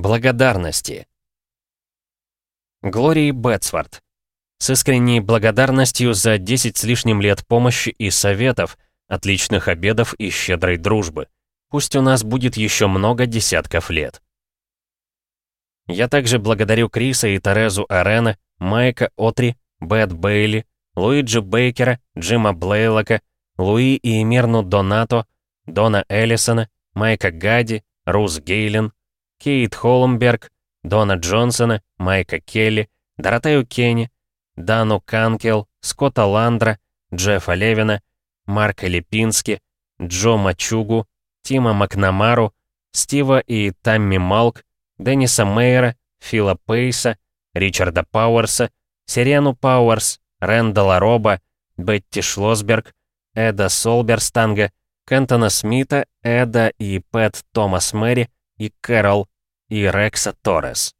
Благодарности. Глории Бетсворт. С искренней благодарностью за 10 с лишним лет помощи и советов, отличных обедов и щедрой дружбы. Пусть у нас будет еще много десятков лет. Я также благодарю Криса и Терезу Арена, Майка Отри, Бет Бейли, Луиджи Бейкера, Джима Блейлока, Луи и Эмирну Донато, Дона Эллисона, Майка Гади, Рус Гейлен, Кейт Холмберг, Дона Джонсона, Майка Келли, Доротею Кенни, Дану Канкел, Скотта Ландра, Джеффа Левина, Марка Липински, Джо Мачугу, Тима Макнамару, Стива и Тамми Малк, Денниса Мейера, Фила Пейса, Ричарда Пауэрса, Сирену Пауэрс, Рэндала Роба, Бетти Шлосберг, Эда Солберстанга, Кентона Смита, Эда и Пэт Томас Мэри и Кэрол и Рекса Торрес.